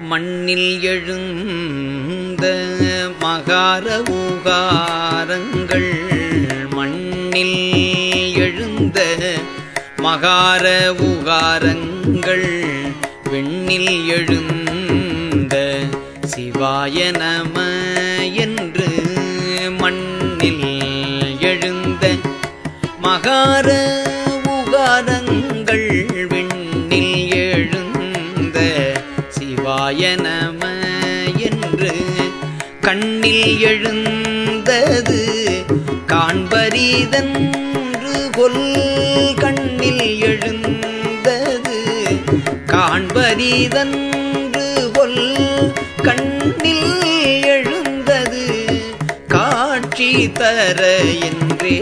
மண்ணில் எழுந்த மகார ஊகாரங்கள் மண்ணில் எழுந்த மகார ஊகாரங்கள் வெண்ணில் எழுந்த சிவாய நம என்று மண்ணில் எழுந்த மகார சிவாய நம என்று கண்ணில் எழுந்தது காண்பரிதன்று கொல் கண்ணில் எழுந்தது காண்பரிதன்று கொல் கண்ணில் எழுந்தது காட்சி தர என்றே